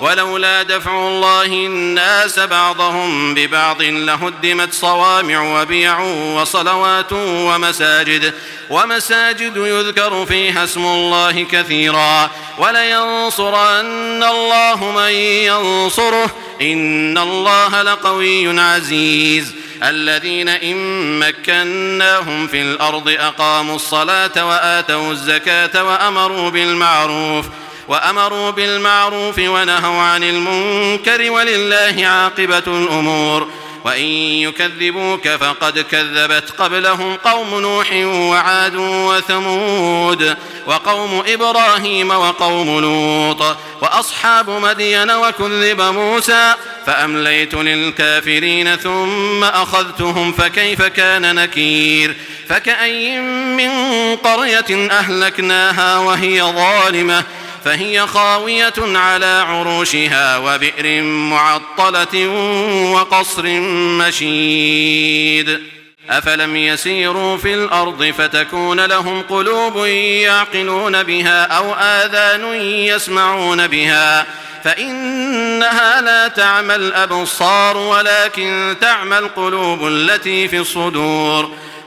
ولولا دفع الله الناس بعضهم ببعض لهدمت صوامع وبيع وصلوات ومساجد ومساجد يذكر فيها اسم الله كثيرا. ولينصرن الله من ينصره إن الله لقوي عزيز. الذين إن مكناهم في الأرض أقاموا الصلاة وآتوا الزكاة وأمروا بالمعروف. وأمروا بالمعروف ونهوا عن المنكر ولله عاقبة الأمور. وإن يكذبوك فقد كذبت قبلهم قوم نوح وعاد وثمود وقوم إبراهيم وقوم لوط وأصحاب مدين وكذب موسى فأمليت للكافرين ثم أخذتهم فكيف كان نكير. فكأي من قرية أهلكناها وهي ظالمة. فهي خاوية على عروشها وبئر معطلة وقصر مشيد. أفلم يسيروا في الأرض فتكون لهم قلوب يعقلون بها أو آذان يسمعون بها. فإنها لا تعمى الأبصار ولكن تعمى القلوب التي في الصدور.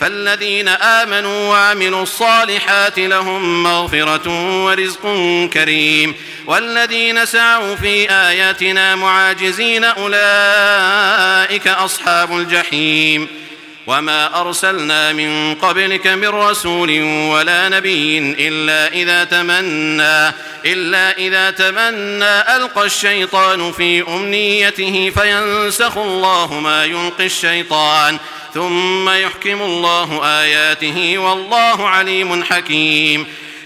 فالذين آمنوا وعملوا الصالحات لهم مغفرة ورزق كريم والذين سعوا في آياتنا معاجزين أولئك أصحاب الجحيم وما أرسلنا من قبلك من رسول ولا نبي إلا إذا تمنى إلا إذا تمنى ألقى الشيطان في أمنيته فينسخ الله ما يلقي الشيطان ثم يحكم الله آياته والله عليم حكيم.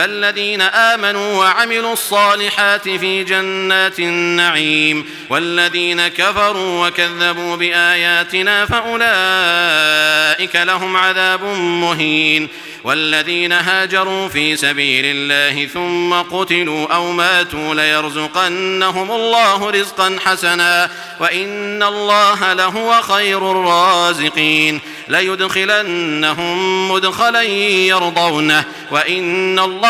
فالذين آمنوا وعملوا الصالحات في جنات النعيم والذين كفروا وكذبوا بآياتنا فأولئك لهم عذاب مهين والذين هاجروا في سبيل الله ثم قتلوا أو ماتوا ليرزقنهم الله رزقا حسنا وإن الله لهو خير الرازقين ليدخلنهم مدخلا يرضونه وإن الله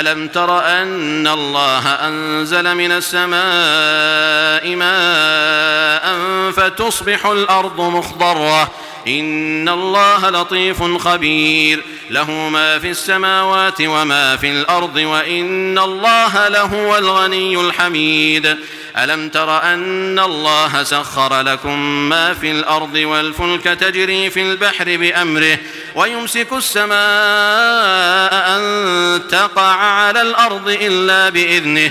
ألم تر أن الله أنزل من السماء ماء فتصبح الأرض مخضرة ان الله لطيف خبير. له ما في السماوات وما في الأرض وان الله لهو الغني الحميد. الم تر ان الله سخر لكم ما في الأرض والفلك تجري في البحر بامره. ويمسك السماء ان تقع على الأرض الا باذنه.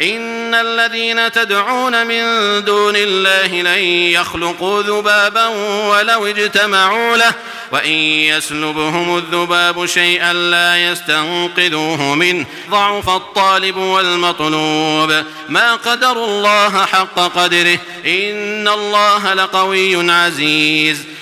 ان الذين تدعون من دون الله لن يخلقوا ذبابا ولو اجتمعوا له وان يسلبهم الذباب شيئا لا يستنقذوه منه. ضعف الطالب والمطلوب. ما قدر الله حق قدره. ان الله لقوي عزيز.